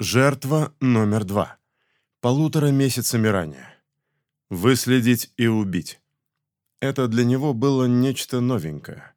Жертва номер два. Полутора месяцами ранее. Выследить и убить. Это для него было нечто новенькое.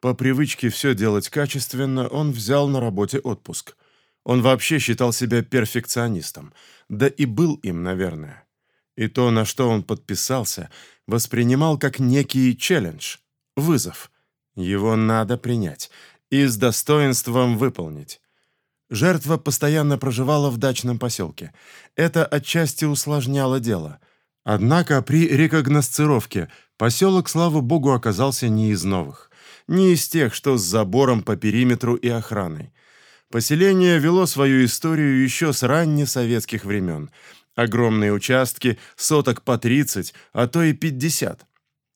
По привычке все делать качественно, он взял на работе отпуск. Он вообще считал себя перфекционистом, да и был им, наверное. И то, на что он подписался, воспринимал как некий челлендж, вызов. Его надо принять и с достоинством выполнить. Жертва постоянно проживала в дачном поселке. Это отчасти усложняло дело. Однако при рекогносцировке поселок, слава богу, оказался не из новых. Не из тех, что с забором по периметру и охраной. Поселение вело свою историю еще с раннесоветских времен. Огромные участки, соток по 30, а то и 50.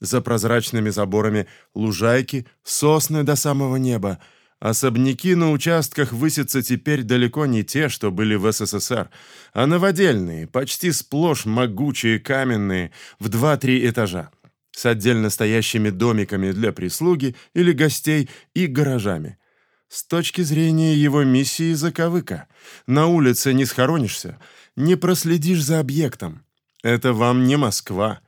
За прозрачными заборами лужайки, сосны до самого неба – Особняки на участках высятся теперь далеко не те, что были в СССР, а новодельные, почти сплошь могучие каменные, в 2-3 этажа, с отдельно стоящими домиками для прислуги или гостей и гаражами. С точки зрения его миссии заковыка. На улице не схоронишься, не проследишь за объектом. Это вам не Москва.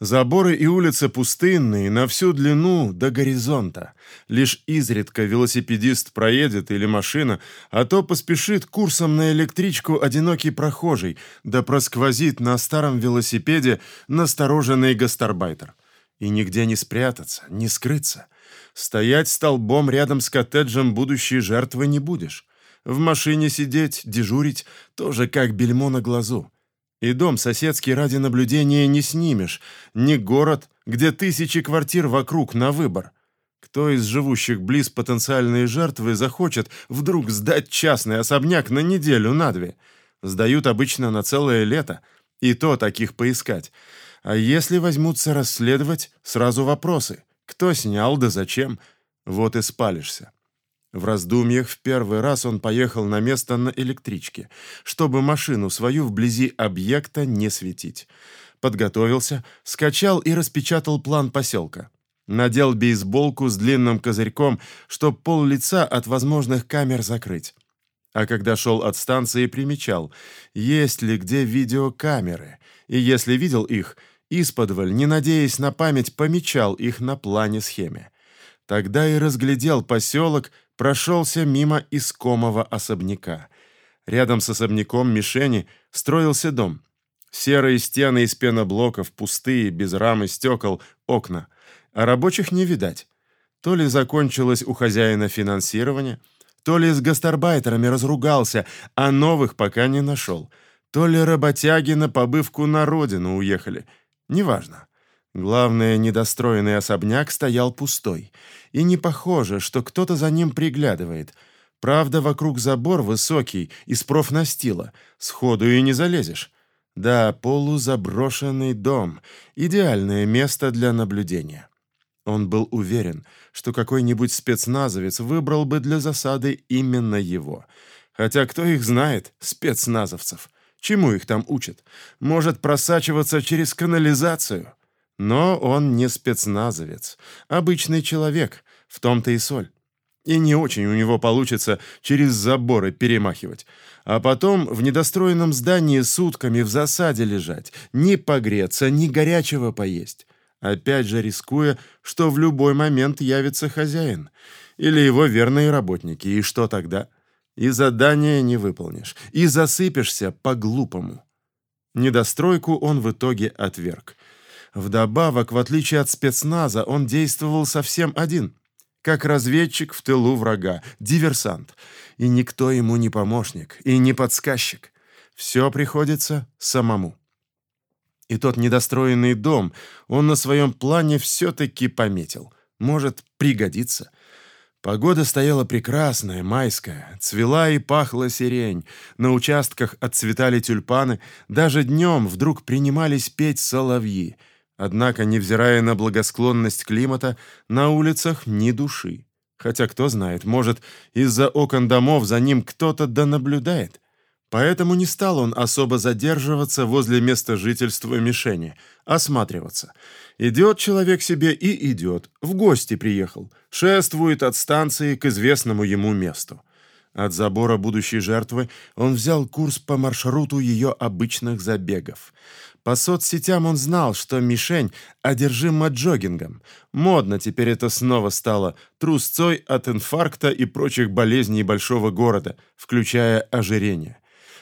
Заборы и улицы пустынные, на всю длину до горизонта. Лишь изредка велосипедист проедет или машина, а то поспешит курсом на электричку одинокий прохожий, да просквозит на старом велосипеде настороженный гастарбайтер. И нигде не спрятаться, не скрыться. Стоять столбом рядом с коттеджем будущей жертвы не будешь. В машине сидеть, дежурить, тоже как бельмо на глазу. И дом соседский ради наблюдения не снимешь, не город, где тысячи квартир вокруг на выбор. Кто из живущих близ потенциальные жертвы захочет вдруг сдать частный особняк на неделю, на две? Сдают обычно на целое лето, и то таких поискать. А если возьмутся расследовать, сразу вопросы. Кто снял, да зачем? Вот и спалишься. В раздумьях в первый раз он поехал на место на электричке, чтобы машину свою вблизи объекта не светить. Подготовился, скачал и распечатал план поселка. Надел бейсболку с длинным козырьком, чтоб пол лица от возможных камер закрыть. А когда шел от станции, примечал, есть ли где видеокамеры, и если видел их, исподволь, не надеясь на память, помечал их на плане-схеме. Тогда и разглядел поселок, прошелся мимо искомого особняка. Рядом с особняком мишени строился дом. Серые стены из пеноблоков, пустые, без рамы, стекол, окна. А рабочих не видать. То ли закончилось у хозяина финансирование, то ли с гастарбайтерами разругался, а новых пока не нашел, то ли работяги на побывку на родину уехали. Неважно. Главное, недостроенный особняк стоял пустой, и не похоже, что кто-то за ним приглядывает. Правда, вокруг забор высокий, из профнастила, сходу и не залезешь. Да, полузаброшенный дом — идеальное место для наблюдения. Он был уверен, что какой-нибудь спецназовец выбрал бы для засады именно его. Хотя кто их знает, спецназовцев? Чему их там учат? Может просачиваться через канализацию? Но он не спецназовец, обычный человек, в том-то и соль. И не очень у него получится через заборы перемахивать. А потом в недостроенном здании сутками в засаде лежать, ни погреться, ни горячего поесть. Опять же рискуя, что в любой момент явится хозяин или его верные работники. И что тогда? И задание не выполнишь, и засыпешься по-глупому. Недостройку он в итоге отверг. Вдобавок, в отличие от спецназа, он действовал совсем один, как разведчик в тылу врага, диверсант. И никто ему не помощник и не подсказчик. Все приходится самому. И тот недостроенный дом он на своем плане все-таки пометил. Может, пригодится. Погода стояла прекрасная, майская, цвела и пахла сирень, на участках отцветали тюльпаны, даже днем вдруг принимались петь соловьи — Однако, невзирая на благосклонность климата, на улицах ни души. Хотя, кто знает, может, из-за окон домов за ним кто-то да наблюдает. Поэтому не стал он особо задерживаться возле места жительства мишени, осматриваться. Идет человек себе и идет, в гости приехал, шествует от станции к известному ему месту. От забора будущей жертвы он взял курс по маршруту ее обычных забегов. По соцсетям он знал, что мишень одержима джогингом. Модно теперь это снова стало, трусцой от инфаркта и прочих болезней большого города, включая ожирение.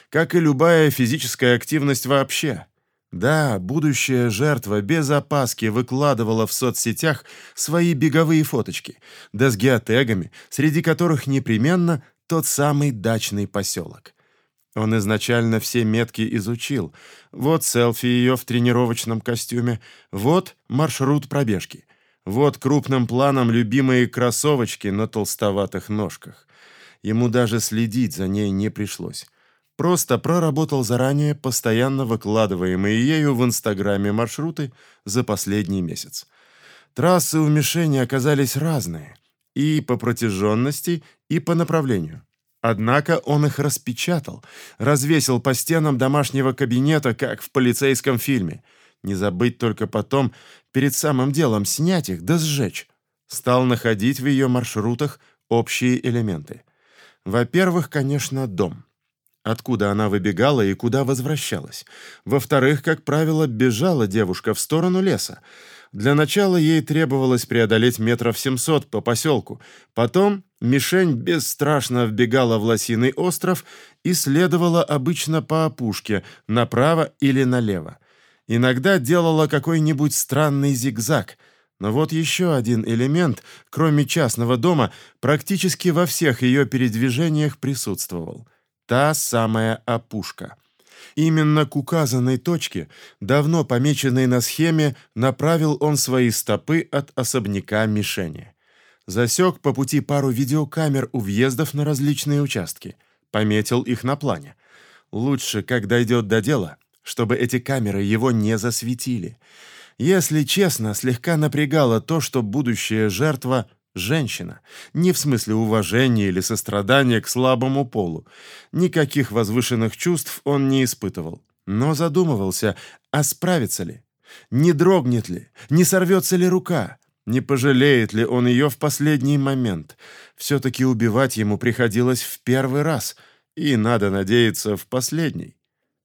Как и любая физическая активность вообще. Да, будущая жертва без опаски выкладывала в соцсетях свои беговые фоточки, да с геотегами, среди которых непременно тот самый дачный поселок. Он изначально все метки изучил. Вот селфи ее в тренировочном костюме, вот маршрут пробежки, вот крупным планом любимые кроссовочки на толстоватых ножках. Ему даже следить за ней не пришлось. Просто проработал заранее постоянно выкладываемые ею в Инстаграме маршруты за последний месяц. Трассы у мишени оказались разные и по протяженности, и по направлению. Однако он их распечатал, развесил по стенам домашнего кабинета, как в полицейском фильме. Не забыть только потом, перед самым делом, снять их да сжечь. Стал находить в ее маршрутах общие элементы. Во-первых, конечно, дом откуда она выбегала и куда возвращалась. Во-вторых, как правило, бежала девушка в сторону леса. Для начала ей требовалось преодолеть метров 700 по поселку. Потом мишень бесстрашно вбегала в лосиный остров и следовала обычно по опушке, направо или налево. Иногда делала какой-нибудь странный зигзаг — но вот еще один элемент, кроме частного дома, практически во всех ее передвижениях присутствовал — Та самая опушка. Именно к указанной точке, давно помеченной на схеме, направил он свои стопы от особняка мишени. Засек по пути пару видеокамер у въездов на различные участки. Пометил их на плане. Лучше, как дойдет до дела, чтобы эти камеры его не засветили. Если честно, слегка напрягало то, что будущая жертва женщина. Не в смысле уважения или сострадания к слабому полу. Никаких возвышенных чувств он не испытывал. Но задумывался, а справится ли? Не дрогнет ли? Не сорвется ли рука? Не пожалеет ли он ее в последний момент? Все-таки убивать ему приходилось в первый раз, и, надо надеяться, в последний.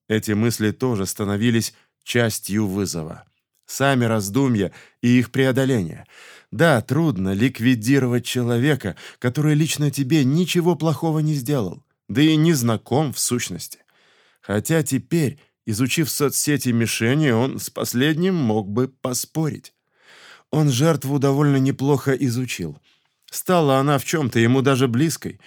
Эти мысли тоже становились частью вызова. Сами раздумья и их преодоление — да, трудно ликвидировать человека, который лично тебе ничего плохого не сделал, да и не знаком в сущности. Хотя теперь, изучив соцсети мишени, он с последним мог бы поспорить. Он жертву довольно неплохо изучил. Стала она в чем-то ему даже близкой.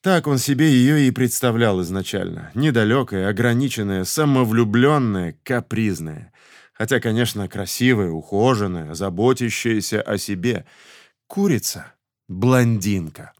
Так он себе ее и представлял изначально. Недалекая, ограниченная, самовлюбленная, капризная. Хотя, конечно, красивая, ухоженная, заботящаяся о себе. Курица. Блондинка.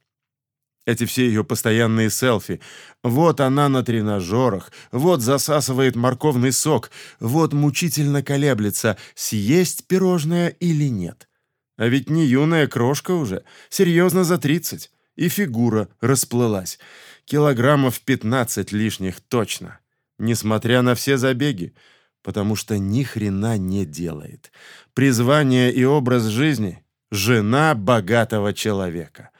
Эти все ее постоянные селфи. Вот она на тренажерах, вот засасывает морковный сок, вот мучительно колеблется, съесть пирожное или нет. А ведь не юная крошка уже, серьезно за тридцать. И фигура расплылась. Килограммов пятнадцать лишних точно. Несмотря на все забеги потому что ни хрена не делает. Призвание и образ жизни — жена богатого человека.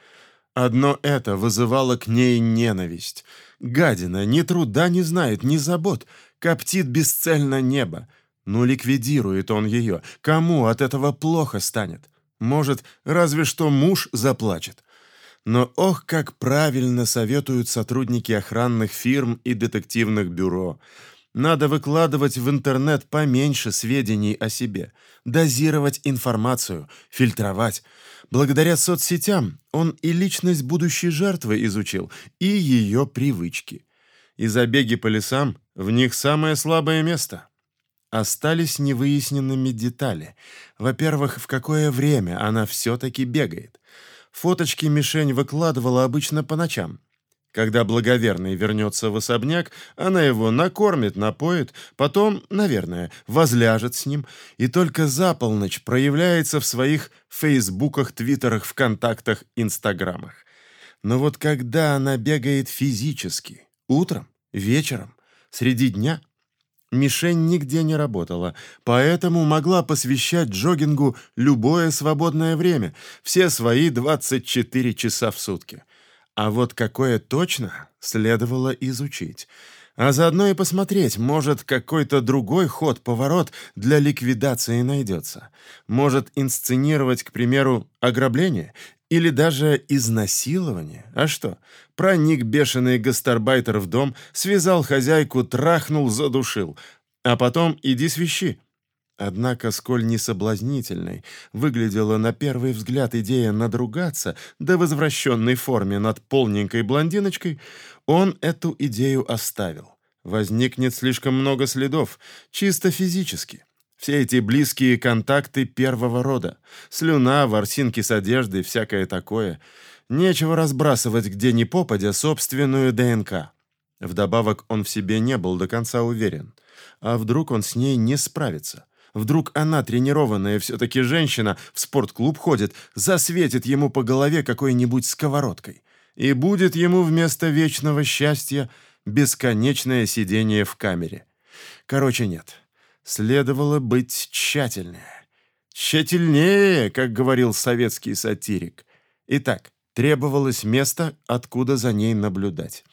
Одно это вызывало к ней ненависть. Гадина ни труда не знает, ни забот, коптит бесцельно небо. Ну, ликвидирует он ее. Кому от этого плохо станет? Может, разве что муж заплачет. Но ох, как правильно советуют сотрудники охранных фирм и детективных бюро — надо выкладывать в интернет поменьше сведений о себе, дозировать информацию, фильтровать. Благодаря соцсетям он и личность будущей жертвы изучил, и ее привычки. И забеги по лесам в них самое слабое место. Остались невыясненными детали. Во-первых, в какое время она все-таки бегает. Фоточки мишень выкладывала обычно по ночам. Когда благоверный вернется в особняк, она его накормит, напоит, потом, наверное, возляжет с ним, и только за полночь проявляется в своих фейсбуках, твиттерах, вконтактах, инстаграмах. Но вот когда она бегает физически, утром, вечером, среди дня, мишень нигде не работала, поэтому могла посвящать джогингу любое свободное время, все свои 24 часа в сутки. А вот какое точно, следовало изучить. А заодно и посмотреть, может, какой-то другой ход-поворот для ликвидации найдется. Может, инсценировать, к примеру, ограбление или даже изнасилование. А что? Проник бешеный гастарбайтер в дом, связал хозяйку, трахнул, задушил. А потом иди свищи. Однако, сколь несоблазнительной выглядела на первый взгляд идея надругаться до возвращенной форме над полненькой блондиночкой, он эту идею оставил. Возникнет слишком много следов, чисто физически. Все эти близкие контакты первого рода. Слюна, ворсинки с одеждой, всякое такое. Нечего разбрасывать где ни попадя собственную ДНК. Вдобавок он в себе не был до конца уверен. А вдруг он с ней не справится? Вдруг она, тренированная все-таки женщина, в спортклуб ходит, засветит ему по голове какой-нибудь сковородкой. И будет ему вместо вечного счастья бесконечное сидение в камере. Короче, нет. Следовало быть тщательнее. Тщательнее, как говорил советский сатирик. Итак, требовалось место, откуда за ней наблюдать.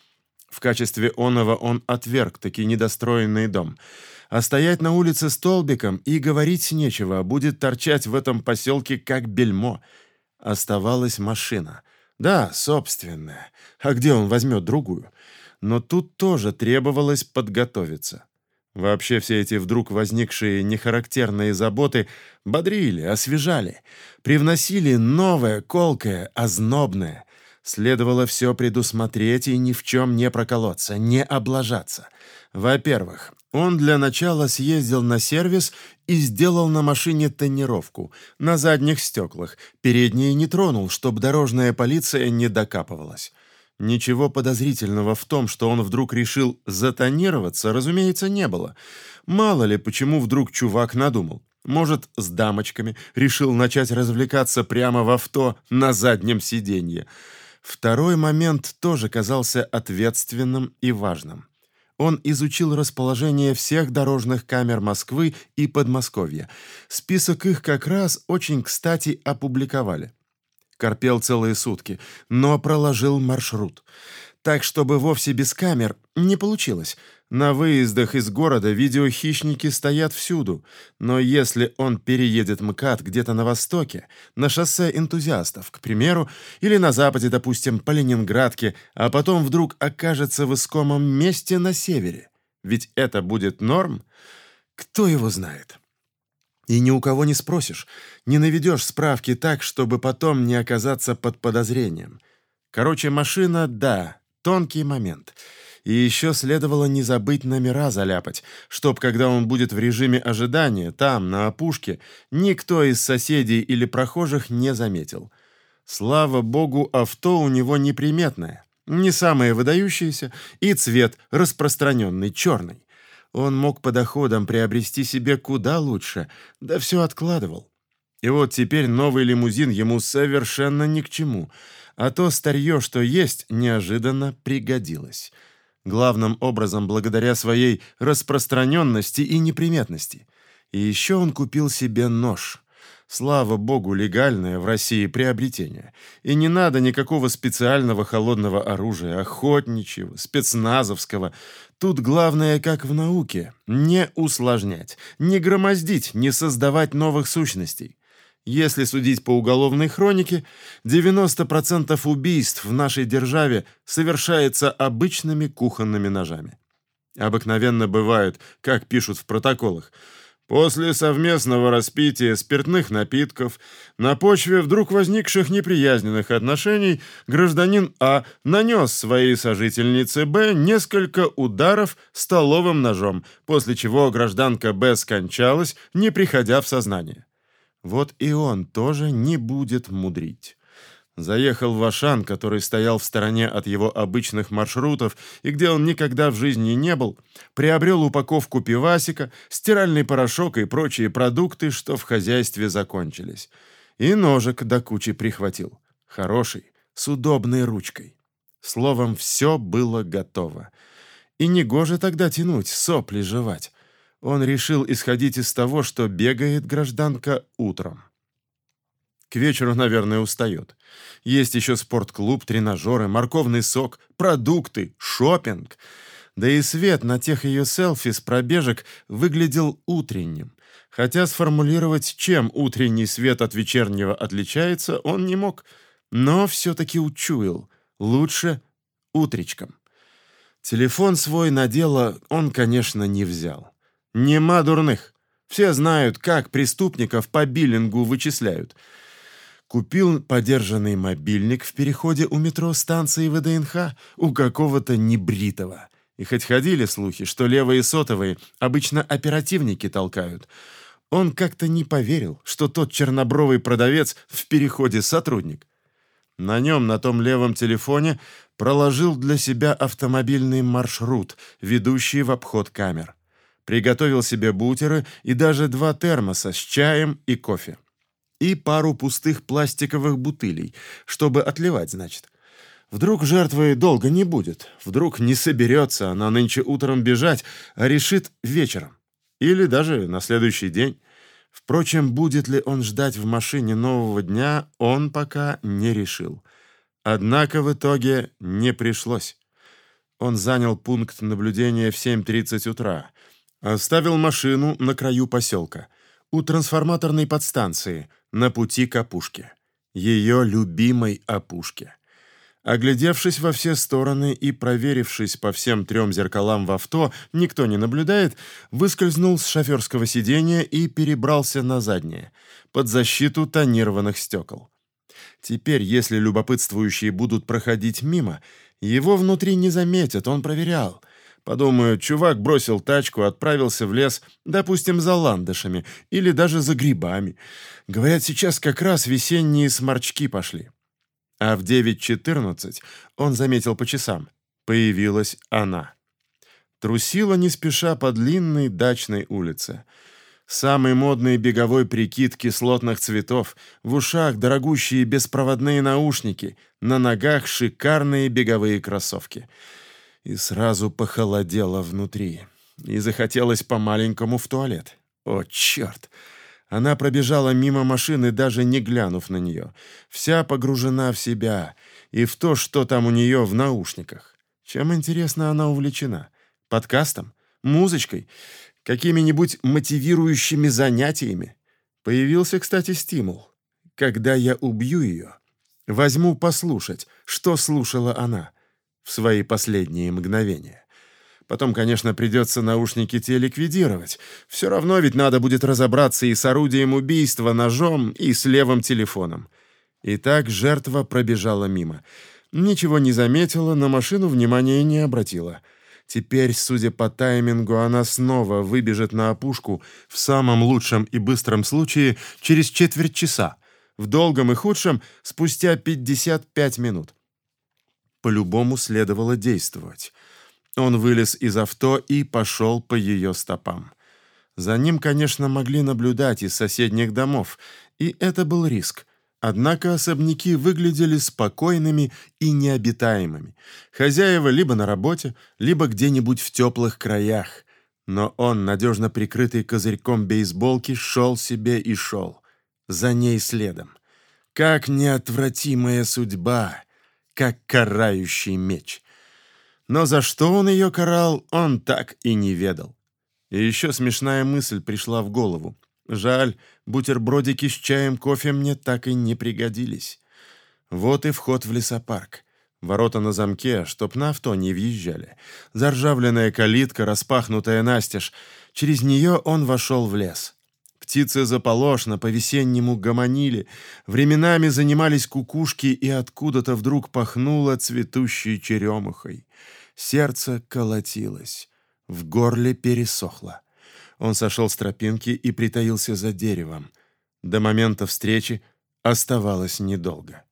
В качестве оного он отверг таки недостроенный дом — а стоять на улице столбиком и говорить нечего, будет торчать в этом поселке как бельмо. Оставалась машина. Да, собственная. А где он возьмет другую? Но тут тоже требовалось подготовиться. Вообще все эти вдруг возникшие нехарактерные заботы бодрили, освежали, привносили новое, колкое, ознобное. Следовало все предусмотреть и ни в чем не проколоться, не облажаться. Во-первых, он для начала съездил на сервис и сделал на машине тонировку на задних стеклах. Передние не тронул, чтобы дорожная полиция не докапывалась. Ничего подозрительного в том, что он вдруг решил затонироваться, разумеется, не было. Мало ли, почему вдруг чувак надумал. Может, с дамочками решил начать развлекаться прямо в авто на заднем сиденье. Второй момент тоже казался ответственным и важным он изучил расположение всех дорожных камер Москвы и Подмосковья. Список их как раз очень кстати опубликовали. Корпел целые сутки, но проложил маршрут. Так, чтобы вовсе без камер не получилось. На выездах из города видеохищники стоят всюду, но если он переедет МКАД где-то на востоке, на шоссе энтузиастов, к примеру, или на западе, допустим, по Ленинградке, а потом вдруг окажется в искомом месте на севере, ведь это будет норм, кто его знает? И ни у кого не спросишь, не наведешь справки так, чтобы потом не оказаться под подозрением. Короче, машина, да, тонкий момент — и еще следовало не забыть номера заляпать, чтоб, когда он будет в режиме ожидания, там, на опушке, никто из соседей или прохожих не заметил. Слава богу, авто у него неприметное, не самое выдающееся, и цвет распространенный, черный. Он мог по доходам приобрести себе куда лучше, да все откладывал. И вот теперь новый лимузин ему совершенно ни к чему, а то старье, что есть, неожиданно пригодилось главным образом благодаря своей распространенности и неприметности. И еще он купил себе нож. Слава богу, легальное в России приобретение. И не надо никакого специального холодного оружия, охотничьего, спецназовского. Тут главное, как в науке, не усложнять, не громоздить, не создавать новых сущностей. Если судить по уголовной хронике, 90% убийств в нашей державе совершается обычными кухонными ножами. Обыкновенно бывают, как пишут в протоколах, после совместного распития спиртных напитков на почве вдруг возникших неприязненных отношений гражданин А нанес своей сожительнице Б несколько ударов столовым ножом, после чего гражданка Б скончалась, не приходя в сознание. Вот и он тоже не будет мудрить. Заехал в Ашан, который стоял в стороне от его обычных маршрутов и где он никогда в жизни не был, приобрел упаковку пивасика, стиральный порошок и прочие продукты, что в хозяйстве закончились. И ножик до кучи прихватил. Хороший, с удобной ручкой. Словом, все было готово. И негоже тогда тянуть, сопли жевать он решил исходить из того, что бегает гражданка утром. К вечеру, наверное, устает. Есть еще спортклуб, тренажеры, морковный сок, продукты, шопинг. Да и свет на тех ее селфи с пробежек выглядел утренним. Хотя сформулировать, чем утренний свет от вечернего отличается, он не мог. Но все-таки учуял. Лучше утречком. Телефон свой на дело он, конечно, не взял. Нема дурных. Все знают, как преступников по биллингу вычисляют. Купил подержанный мобильник в переходе у метро станции ВДНХ у какого-то небритого. И хоть ходили слухи, что левые сотовые обычно оперативники толкают, он как-то не поверил, что тот чернобровый продавец в переходе сотрудник. На нем, на том левом телефоне, проложил для себя автомобильный маршрут, ведущий в обход камер. Приготовил себе бутеры и даже два термоса с чаем и кофе. И пару пустых пластиковых бутылей, чтобы отливать, значит. Вдруг жертвы долго не будет, вдруг не соберется она нынче утром бежать, а решит вечером. Или даже на следующий день. Впрочем, будет ли он ждать в машине нового дня, он пока не решил. Однако в итоге не пришлось. Он занял пункт наблюдения в 7.30 утра. Оставил машину на краю поселка, у трансформаторной подстанции, на пути к опушке. Ее любимой опушке. Оглядевшись во все стороны и проверившись по всем трем зеркалам в авто, никто не наблюдает, выскользнул с шоферского сиденья и перебрался на заднее, под защиту тонированных стекол. Теперь, если любопытствующие будут проходить мимо, его внутри не заметят, он проверял. Подумаю, чувак бросил тачку, отправился в лес, допустим, за ландышами или даже за грибами. Говорят, сейчас как раз весенние сморчки пошли. А в 9.14 он заметил по часам. Появилась она. Трусила не спеша по длинной дачной улице. Самый модный беговой прикид кислотных цветов, в ушах дорогущие беспроводные наушники, на ногах шикарные беговые кроссовки. И сразу похолодело внутри. И захотелось по-маленькому в туалет. О, черт! Она пробежала мимо машины, даже не глянув на нее. Вся погружена в себя и в то, что там у нее в наушниках. Чем, интересно, она увлечена? Подкастом? Музычкой? какими-нибудь мотивирующими занятиями. Появился, кстати, стимул. Когда я убью ее, возьму послушать, что слушала она в свои последние мгновения. Потом, конечно, придется наушники те ликвидировать. Все равно ведь надо будет разобраться и с орудием убийства, ножом, и с левым телефоном. Итак, жертва пробежала мимо. Ничего не заметила, на машину внимания не обратила — Теперь, судя по таймингу, она снова выбежит на опушку в самом лучшем и быстром случае через четверть часа, в долгом и худшем спустя 55 минут. По-любому следовало действовать. Он вылез из авто и пошел по ее стопам. За ним, конечно, могли наблюдать из соседних домов, и это был риск — Однако особняки выглядели спокойными и необитаемыми. Хозяева либо на работе, либо где-нибудь в теплых краях. Но он, надежно прикрытый козырьком бейсболки, шел себе и шел. За ней следом. Как неотвратимая судьба, как карающий меч. Но за что он ее карал, он так и не ведал. И еще смешная мысль пришла в голову. Жаль, бутербродики с чаем, кофе мне так и не пригодились. Вот и вход в лесопарк. Ворота на замке, чтоб на авто не въезжали. Заржавленная калитка, распахнутая настежь. Через нее он вошел в лес. Птицы заполошно по-весеннему гомонили, временами занимались кукушки, и откуда-то вдруг пахнуло цветущей черемухой. Сердце колотилось, в горле пересохло. Он сошел с тропинки и притаился за деревом. До момента встречи оставалось недолго.